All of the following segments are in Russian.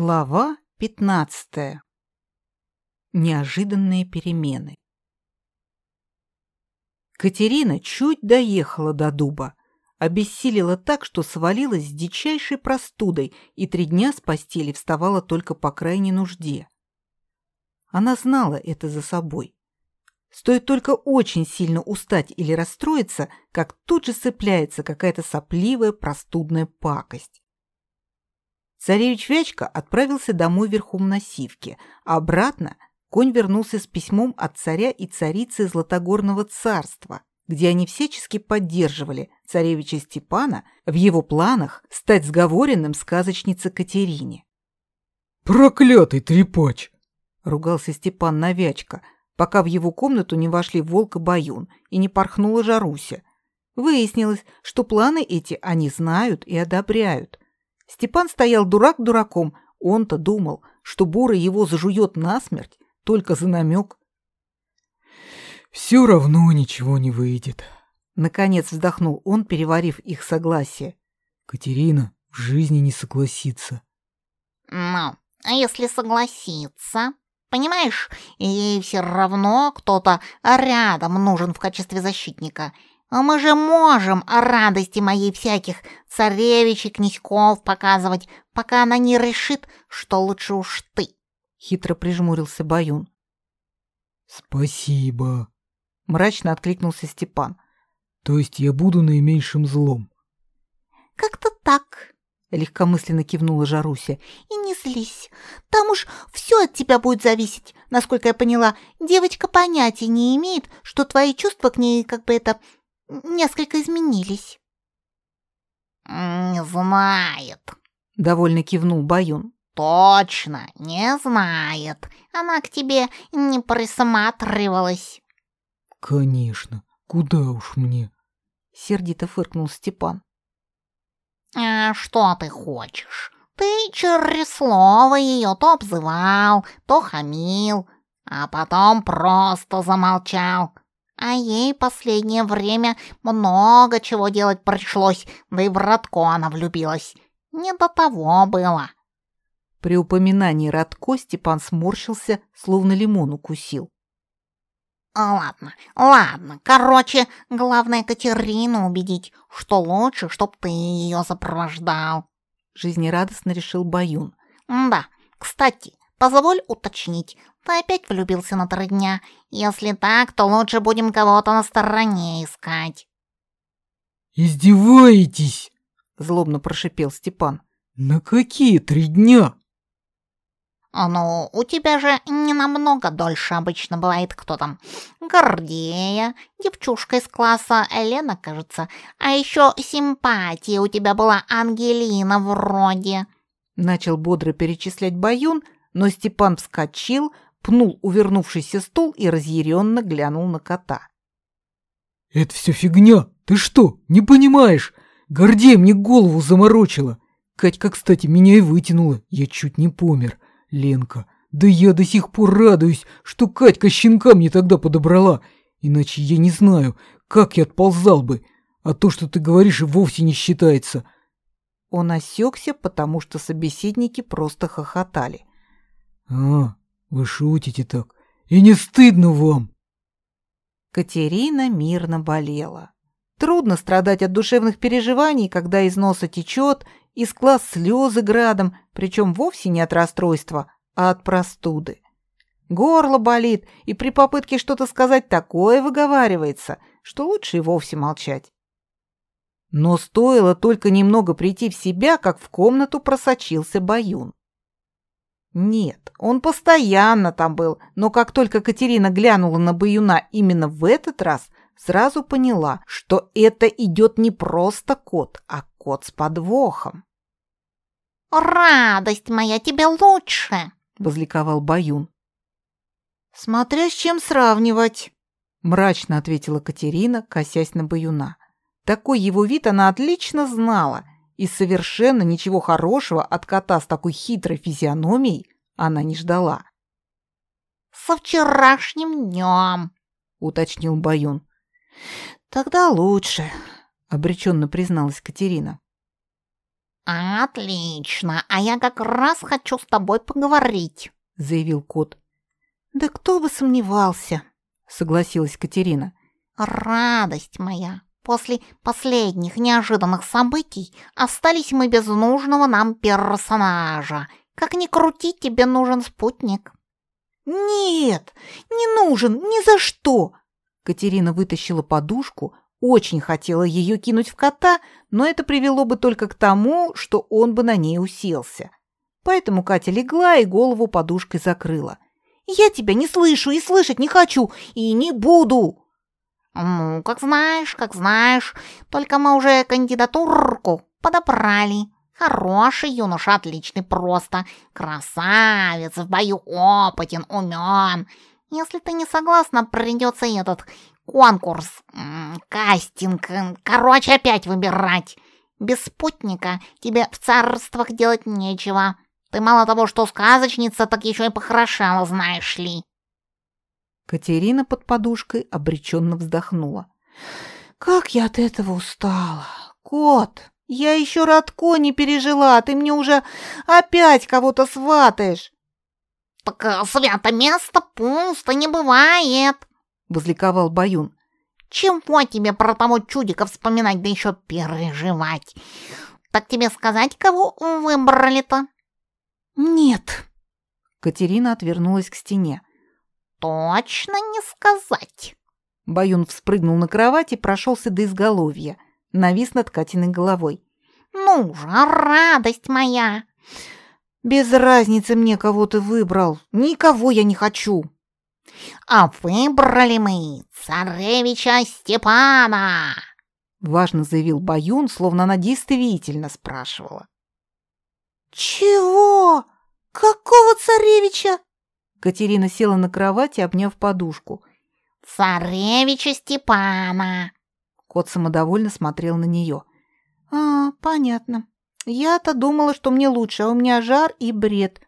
Глава 15. Неожиданные перемены. Катерина чуть доехала до дуба, обессилила так, что свалилась с дичайшей простудой и три дня с постели вставала только по крайней нужде. Она знала это за собой. Стоит только очень сильно устать или расстроиться, как тут же цепляется какая-то сопливая простудная пакость. Царевич Вячка отправился домой верхом на сивке, а обратно конь вернулся с письмом от царя и царицы Златогорного царства, где они всячески поддерживали царевича Степана в его планах стать сговоренным сказочнице Катерине. «Проклятый трепач!» — ругался Степан на Вячка, пока в его комнату не вошли волк и баюн и не порхнула Жаруся. Выяснилось, что планы эти они знают и одобряют — Степан стоял дурак дураком, он-то думал, что Бурый его зажует насмерть, только за намек. «Все равно ничего не выйдет», — наконец вздохнул он, переварив их согласие. «Катерина в жизни не согласится». «Ну, а если согласится? Понимаешь, ей все равно кто-то рядом нужен в качестве защитника, а мы же можем о радости моей всяких царевичей, князьков показывать, пока она не решит, что лучше уж ты. Хитро прижмурился Баюн. Спасибо. Мрачно откликнулся Степан. То есть я буду наименьшим злом. Как-то так. Легкомысленно кивнула Жаруся. «И не злись. Там уж все от тебя будет зависеть. Насколько я поняла, девочка понятия не имеет, что твои чувства к ней как бы это несколько изменились. «Не знает», — довольно кивнул Баюн. «Точно, не знает. Она к тебе не присматривалась». «Конечно, куда уж мне?» — сердито фыркнул Степан. «А что ты хочешь? Ты через слово ее то обзывал, то хамил, а потом просто замолчал. А ей последнее время много чего делать пришлось, да и в Радко она влюбилась. Не до того было. При упоминании Радко Степан сморщился, словно лимон укусил. Ладно, ладно. Короче, главное Катерину убедить, что лучше, чтоб ты ее сопровождал. Жизнерадостно решил Баюн. Да, кстати, позволь уточнить, ты опять влюбился на три дня. Если так, то лучше будем кого-то на стороне искать». «Издеваетесь?» — злобно прошипел Степан. «На какие три дня?» «Ну, у тебя же не намного дольше обычно бывает кто там. Гордея, девчушка из класса Лена, кажется. А еще симпатия у тебя была Ангелина вроде». Начал бодро перечислять Баюн, но Степан вскочил, пнул увернувшийся стул и разъяренно глянул на кота. «Это все фигня! Ты что, не понимаешь? Гордея мне голову заморочила! Катька, кстати, меня и вытянула, я чуть не помер. Ленка, да я до сих пор радуюсь, что Катька щенка мне тогда подобрала, иначе я не знаю, как я отползал бы, а то, что ты говоришь, и вовсе не считается». Он осекся, потому что собеседники просто хохотали. «А, вы шутите так. И не стыдно вам? Катерина мирно болела. Трудно страдать от душевных переживаний, когда из носа течет, из глаз слезы градом, причем вовсе не от расстройства, а от простуды. Горло болит, и при попытке что-то сказать такое выговаривается, что лучше и вовсе молчать. Но стоило только немного прийти в себя, как в комнату просочился Баюн. Нет, он постоянно там был, но как только Катерина глянула на Баюна именно в этот раз, сразу поняла, что это идет не просто кот, а кот с подвохом. «Радость моя, тебе лучше!» — возликовал Баюн. «Смотря с чем сравнивать», — мрачно ответила Катерина, косясь на Баюна. Такой его вид она отлично знала — и совершенно ничего хорошего от кота с такой хитрой физиономией она не ждала. «Со вчерашним днем», — уточнил Баюн. «Тогда лучше», — обреченно призналась Катерина. Отлично, а я как раз хочу с тобой поговорить, заявил кот. Да кто бы сомневался, согласилась Катерина. Радость моя, после последних неожиданных событий остались мы без нужного нам персонажа. Как ни крути, тебе нужен спутник. Нет, не нужен, ни за что. Катерина вытащила подушку, очень хотела ее кинуть в кота, но это привело бы только к тому, что он бы на ней уселся. Поэтому Катя легла и голову подушкой закрыла. «Я тебя не слышу и слышать не хочу, и не буду!» «Ну, как знаешь, как знаешь, только мы уже кандидатурку подобрали. Хороший юноша, отличный просто, красавец, в бою опытен, умен. Если ты не согласна, придется этот конкурс, кастинг, короче, опять выбирать. Без спутника тебе в царствах делать нечего. Ты мало того, что сказочница, так еще и похорошела, знаешь ли. Катерина под подушкой обреченно вздохнула. «Как я от этого устала! Кот, я еще Радко не пережила, а ты мне уже опять кого-то сватаешь!» «Так э, свято место пусто не бывает!» — возликовал Баюн. «Чего тебе про того чудика вспоминать, да еще переживать? Так тебе сказать, кого выбрали-то?» «Нет». Катерина отвернулась к стене. «Точно не сказать». Баюн вспрыгнул на кровать и прошелся до изголовья, навис над Катиной головой. «Ну же, радость моя!» «Без разницы мне, кого ты выбрал. Никого я не хочу!» А выбрали мы царевича Степана!» Важно заявил Баюн, словно она действительно спрашивала. «Чего? Какого царевича?» Катерина села на кровати, обняв подушку. «Царевича Степана!» Кот самодовольно смотрел на нее. «А, понятно. Я-то думала, что мне лучше, а у меня жар и бред.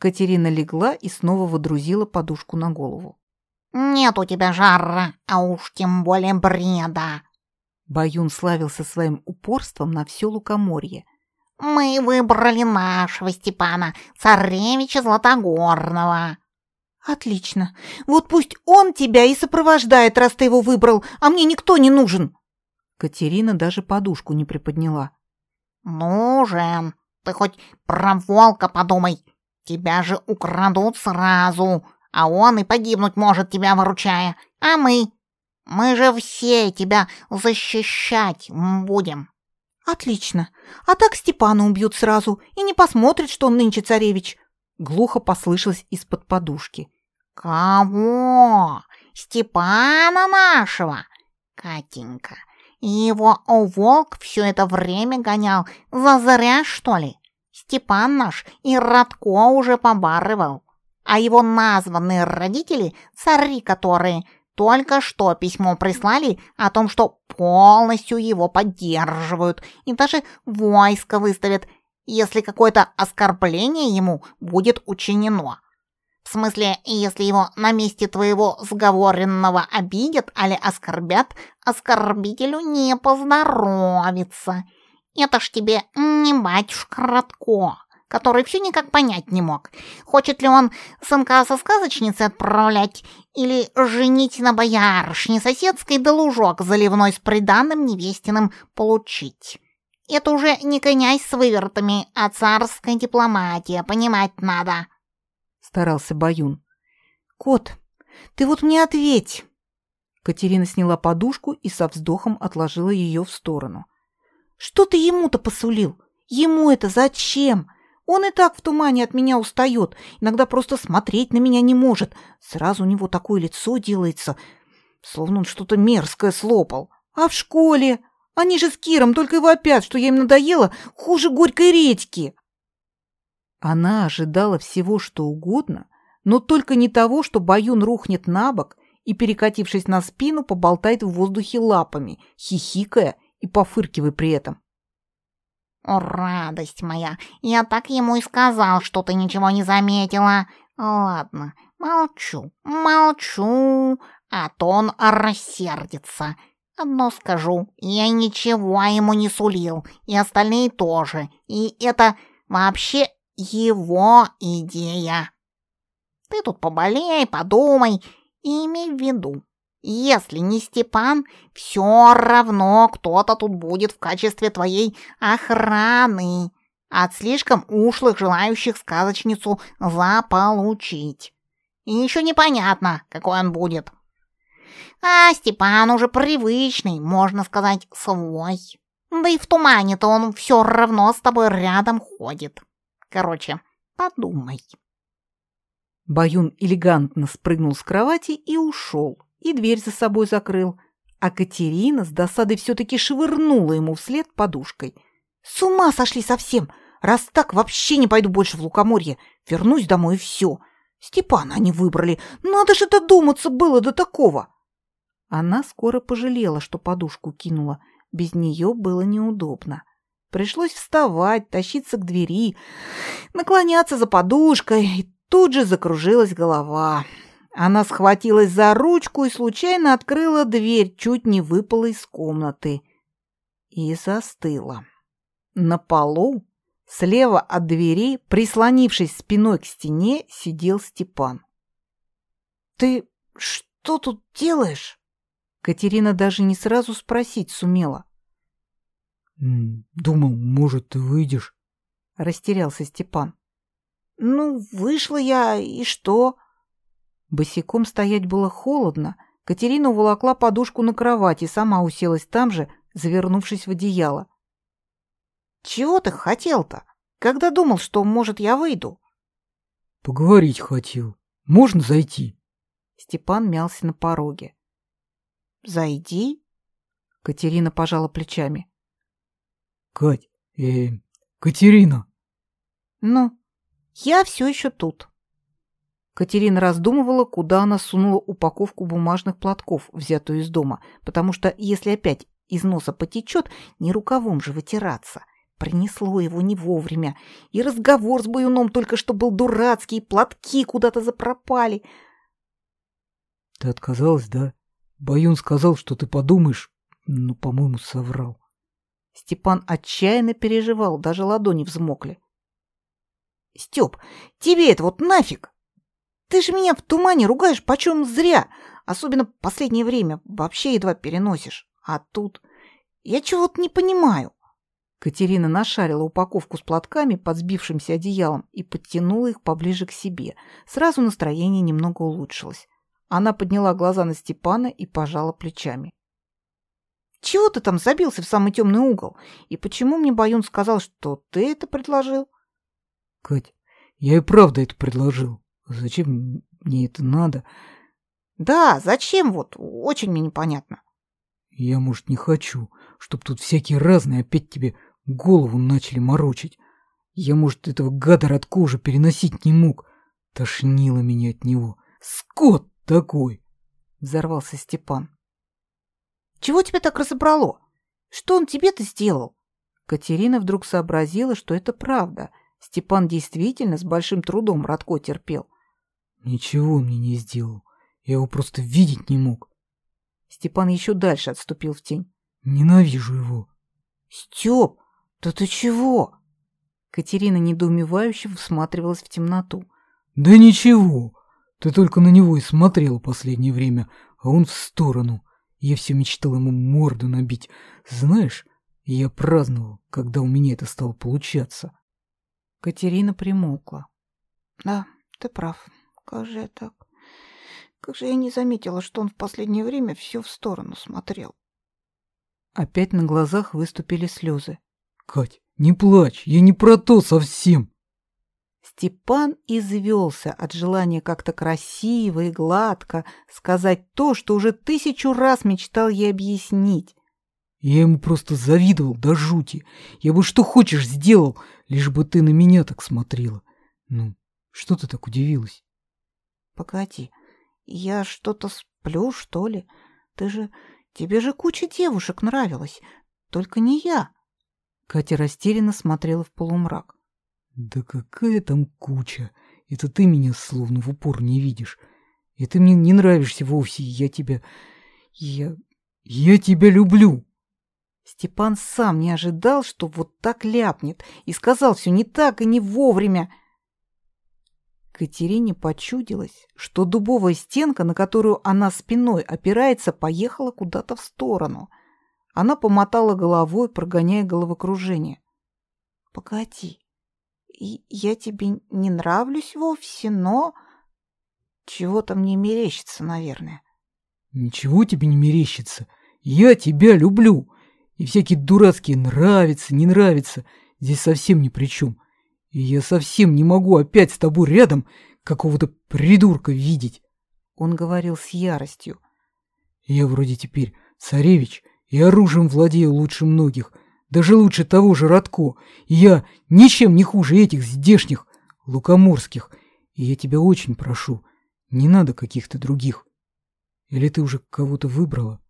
Катерина легла и снова водрузила подушку на голову. «Нет у тебя жара, а уж тем более бреда!» Баюн славился своим упорством на все лукоморье. «Мы выбрали нашего Степана, царевича Златогорного!» «Отлично. Вот пусть он тебя и сопровождает, раз ты его выбрал, а мне никто не нужен!» Катерина даже подушку не приподняла. «Нужен. Ты хоть про волка подумай. Тебя же украдут сразу, а он и погибнуть может, тебя выручая. А мы? Мы же все тебя защищать будем. Отлично. А так Степана убьют сразу и не посмотрят, что он нынче царевич. Глухо послышалось из-под подушки. Кого? Степана нашего? Катенька, его волк все это время гонял. Зазря, что ли? Степан наш и Радко уже побарывал. А его названные родители, цари которые, только что письмо прислали о том, что полностью его поддерживают и даже войско выставят, если какое-то оскорбление ему будет учинено. В смысле, если его на месте твоего сговоренного обидят или оскорбят, оскорбителю не поздоровится. Это ж тебе не батюшка Радко, который все никак понять не мог, хочет ли он сынка со сказочницы отправлять или женить на боярышне соседской да лужок заливной с приданным невестиным получить. Это уже не князь с вывертами, а царская дипломатия, понимать надо. Старался Баюн. Кот, ты вот мне ответь. Катерина сняла подушку и со вздохом отложила ее в сторону. Что ты ему-то посулил? Ему это зачем? Он и так в тумане от меня устает, иногда просто смотреть на меня не может. Сразу у него такое лицо делается, словно он что-то мерзкое слопал. А в школе? Они же с Киром только и вопят, что я им надоела хуже горькой редьки. Она ожидала всего, что угодно, но только не того, что Баюн рухнет на бок и, перекатившись на спину, поболтает в воздухе лапами, хихикая и пофыркивай при этом. «О, радость моя! Я так ему и сказал, что ты ничего не заметила. Ладно, молчу, молчу, а то он рассердится. Одно скажу, я ничего ему не сулил, и остальные тоже. И это вообще его идея. Ты тут поболей, подумай и имей в виду, если не Степан, все равно кто-то тут будет в качестве твоей охраны от слишком ушлых желающих сказочницу заполучить. И еще непонятно, какой он будет. А Степан уже привычный, можно сказать, свой. Да и в тумане-то он все равно с тобой рядом ходит. Короче, подумай. Баюн элегантно спрыгнул с кровати и ушел, и дверь за собой закрыл. А Катерина с досадой все-таки швырнула ему вслед подушкой. «С ума сошли совсем! Раз так, вообще не пойду больше в лукоморье. Вернусь домой и все. Степана они выбрали. Надо же додуматься было до такого!» Она скоро пожалела, что подушку кинула. Без нее было неудобно. Пришлось вставать, тащиться к двери, наклоняться за подушкой, и тут же закружилась голова. Она схватилась за ручку и случайно открыла дверь, чуть не выпала из комнаты. И застыла. На полу, слева от двери, прислонившись спиной к стене, сидел Степан. «Ты что тут делаешь?» Катерина даже не сразу спросить сумела. «Думал, может, ты выйдешь?» — растерялся Степан. «Ну, вышла я, и что?» Босиком стоять было холодно. Катерина уволокла подушку на кровать и сама уселась там же, завернувшись в одеяло. «Чего ты хотел-то? Когда думал, что, может, я выйду?» «Поговорить хотел. Можно зайти?» Степан мялся на пороге. «Зайди?» Катерина пожала плечами. «Кать, э, Катерина!» «Ну, я все еще тут». Катерина раздумывала, куда она сунула упаковку бумажных платков, взятую из дома, потому что, если опять из носа потечет, не рукавом же вытираться. Принесло его не вовремя, и разговор с Баюном только что был дурацкий, и платки куда-то запропали. «Ты отказалась, да?» Баюн сказал, что ты подумаешь, но, по-моему, соврал. Степан отчаянно переживал, даже ладони взмокли. Степ, тебе это вот нафиг! Ты же меня в тумане ругаешь почем зря, особенно последнее время, вообще едва переносишь. А тут я чего-то не понимаю. Катерина нашарила упаковку с платками под сбившимся одеялом и подтянула их поближе к себе. Сразу настроение немного улучшилось. Она подняла глаза на Степана и пожала плечами. «Чего ты там забился в самый темный угол? И почему мне Баюн сказал, что ты это предложил?» «Кать, я и правда это предложил. Зачем мне это надо?» «Да, зачем вот? Очень мне непонятно». «Я, может, не хочу, чтоб тут всякие разные опять тебе голову начали морочить. Я, может, этого гада Радко уже переносить не мог. Тошнило меня от него. Скот!» такой? Взорвался Степан. Чего тебя так разобрало? Что он тебе-то сделал? Катерина вдруг сообразила, что это правда. Степан действительно с большим трудом Радко терпел. Ничего он мне не сделал. Я его просто видеть не мог. Степан еще дальше отступил в тень. Ненавижу его. Степ, да ты чего? Катерина недоумевающе всматривалась в темноту. Да ничего. Ты только на него и смотрела последнее время, а он в сторону. Я все мечтал ему морду набить. Знаешь, я праздновал, когда у меня это стало получаться. Катерина примолкла. Да, ты прав. Как же я так? Как же я не заметила, что он в последнее время все в сторону смотрел. Опять на глазах выступили слезы. Кать, не плачь, я не про то совсем. Степан извелся от желания как-то красиво и гладко сказать то, что уже тысячу раз мечтал ей объяснить. Я ему просто завидовал до жути. Я бы что хочешь сделал, лишь бы ты на меня так смотрела. Ну, что ты так удивилась? Погоди, я что-то сплю, что ли? Ты же... Тебе же куча девушек нравилась, только не я. Катя растерянно смотрела в полумрак. Да какая там куча! Это ты меня словно в упор не видишь. И ты мне не нравишься вовсе, я тебя... Я... Я тебя люблю. Степан сам не ожидал, что вот так ляпнет, и сказал все не так и не вовремя. Катерине почудилось, что дубовая стенка, на которую она спиной опирается, поехала куда-то в сторону. Она помотала головой, прогоняя головокружение. — Погоди, я тебе не нравлюсь вовсе, но... Чего-то мне мерещится, наверное. — Ничего тебе не мерещится. Я тебя люблю. И всякие дурацкие нравится, не нравится. Здесь совсем ни при чем. — и я совсем не могу опять с тобой рядом какого-то придурка видеть. Он говорил с яростью. Я вроде теперь царевич и оружием владею лучше многих, даже лучше того же Радко, и я ничем не хуже этих здешних, лукоморских, и я тебя очень прошу, не надо каких-то других. Или ты уже кого-то выбрала?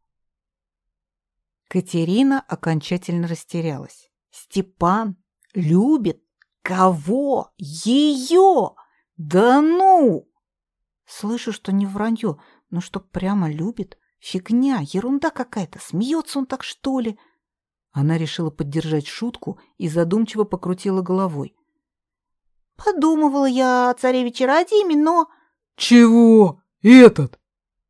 Катерина окончательно растерялась. Степан любит Кого? Ее? Да ну! Слышу, что не вранье, но что прямо любит. Фигня, ерунда какая-то. Смеется он так, что ли? Она решила поддержать шутку и задумчиво покрутила головой. Подумывала я о царевиче Радиме, но... Чего? Этот?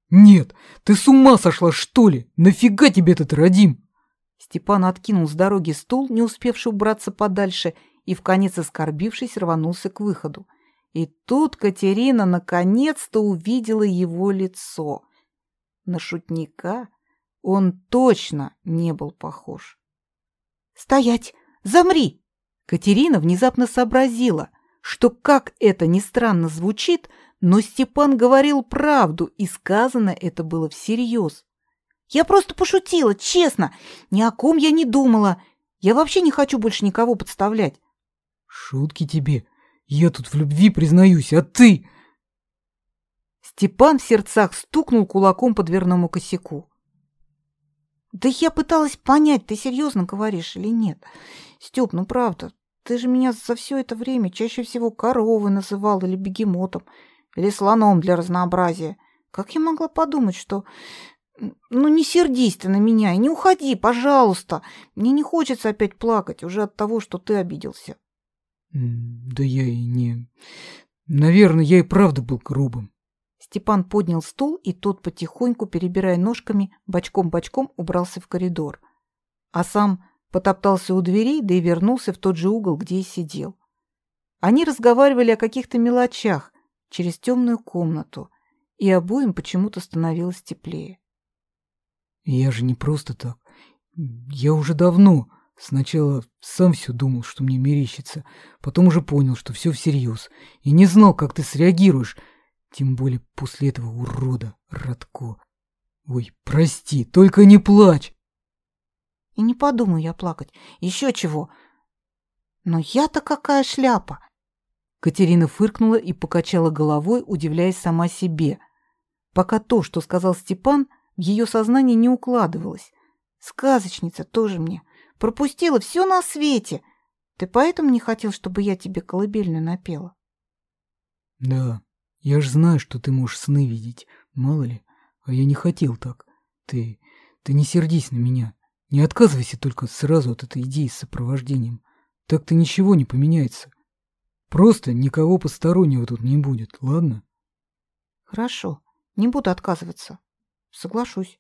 Нет, ты с ума сошла, что ли? Нафига тебе этот Радим? Степан откинул с дороги стул, не успевший убраться подальше, и, вконец оскорбившись, рванулся к выходу. И тут Катерина наконец-то увидела его лицо. На шутника он точно не был похож. «Стоять! Замри!» Катерина внезапно сообразила, что, как это ни странно звучит, но Степан говорил правду, и сказано это было всерьез. «Я просто пошутила, честно! Ни о ком я не думала! Я вообще не хочу больше никого подставлять!» Шутки тебе. Я тут в любви признаюсь, а ты... Степан в сердцах стукнул кулаком по дверному косяку. Да я пыталась понять, ты серьезно говоришь или нет. Степ, ну правда, ты же меня за все это время чаще всего коровой называл или бегемотом, или слоном для разнообразия. Как я могла подумать, что... Ну не сердись ты на меня и не уходи, пожалуйста. Мне не хочется опять плакать уже от того, что ты обиделся. Да я и не... Наверное, я и правда был грубым. Степан поднял стул, и тот, потихоньку, перебирая ножками, бочком-бочком убрался в коридор. А сам потоптался у дверей, да и вернулся в тот же угол, где и сидел. Они разговаривали о каких-то мелочах через темную комнату, и обоим почему-то становилось теплее. Я же не просто так. Я уже давно... Сначала сам все думал, что мне мерещится, потом уже понял, что все всерьез, и не знал, как ты среагируешь, тем более после этого урода, Радко. Ой, прости, только не плачь. И не подумаю я плакать. Еще чего. Но я-то какая шляпа. Катерина фыркнула и покачала головой, удивляясь сама себе. Пока то, что сказал Степан, в ее сознании не укладывалось. Сказочница тоже мне. Пропустила все на свете. Ты поэтому не хотел, чтобы я тебе колыбельную напела? Да, я ж знаю, что ты можешь сны видеть, мало ли. А я не хотел так. Ты... ты не сердись на меня. Не отказывайся только сразу от этой идеи с сопровождением. Так-то ничего не поменяется. Просто никого постороннего тут не будет, ладно? Хорошо, не буду отказываться. Соглашусь.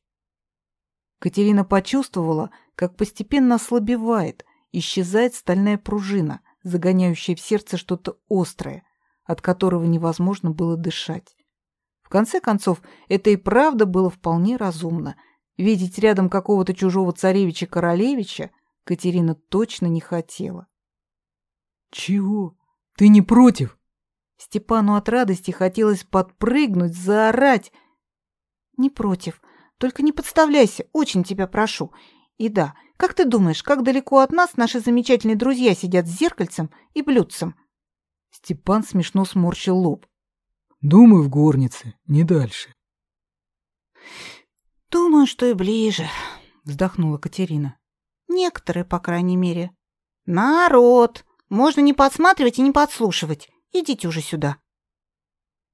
Катерина почувствовала, как постепенно ослабевает, исчезает стальная пружина, загоняющая в сердце что-то острое, от которого невозможно было дышать. В конце концов, это и правда было вполне разумно. Видеть рядом какого-то чужого царевича-королевича Катерина точно не хотела. «Чего? Ты не против?» Степану от радости хотелось подпрыгнуть, заорать. «Не против. Только не подставляйся, очень тебя прошу. И да, как ты думаешь, как далеко от нас наши замечательные друзья сидят с зеркальцем и блюдцем?» Степан смешно сморщил лоб. «Думаю, в горнице, не дальше». «Думаю, что и ближе», — вздохнула Катерина. «Некоторые, по крайней мере». «Народ! Можно не подсматривать и не подслушивать. Идите уже сюда».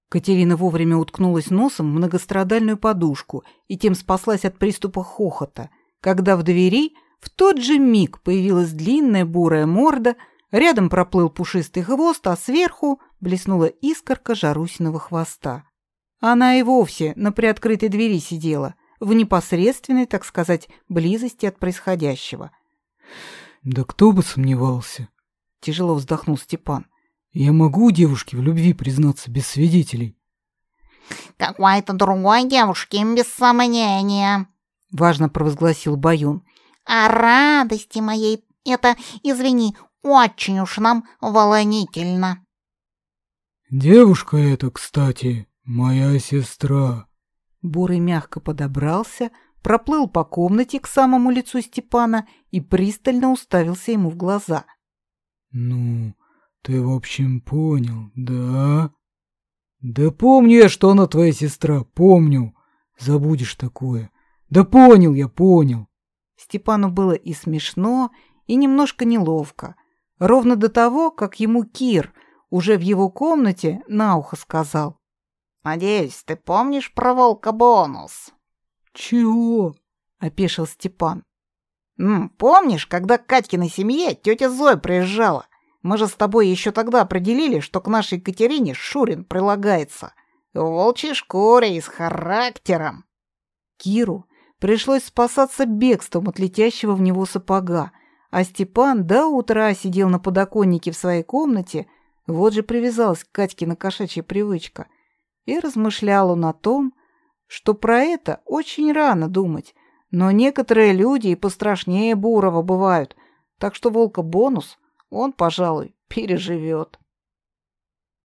Катерина вовремя уткнулась носом в многострадальную подушку и тем спаслась от приступа хохота, когда в двери в тот же миг появилась длинная бурая морда, рядом проплыл пушистый хвост, а сверху блеснула искорка Жарусиного хвоста. Она и вовсе на приоткрытой двери сидела, в непосредственной, так сказать, близости от происходящего. «Да кто бы сомневался!» — тяжело вздохнул Степан. Я могу девушке в любви признаться без свидетелей? Какой-то другой девушке, без сомнения. Важно провозгласил Баюн. А радости моей это, извини, очень уж нам волнительно. Девушка эта, кстати, моя сестра. Бурый мягко подобрался, проплыл по комнате к самому лицу Степана и пристально уставился ему в глаза. Ну, ты, в общем, понял, да? Да помню я, что она твоя сестра, помню. Забудешь такое. Да понял я, понял. Степану было и смешно, и немножко неловко. Ровно до того, как ему Кир уже в его комнате на ухо сказал. «Надеюсь, ты помнишь про волка-бонус?» «Чего?» — опешил Степан. «М, «Помнишь, когда к Катькиной семье тетя Зоя приезжала? Мы же с тобой еще тогда определили, что к нашей Катерине Шурин прилагается. В волчьей шкуре и с характером. Киру пришлось спасаться бегством от летящего в него сапога, а Степан до утра сидел на подоконнике в своей комнате, вот же привязалась к Катькина кошачья привычка, и размышлял он о том, что про это очень рано думать, но некоторые люди и пострашнее Бурова бывают, так что волка бонус — он, пожалуй, переживет.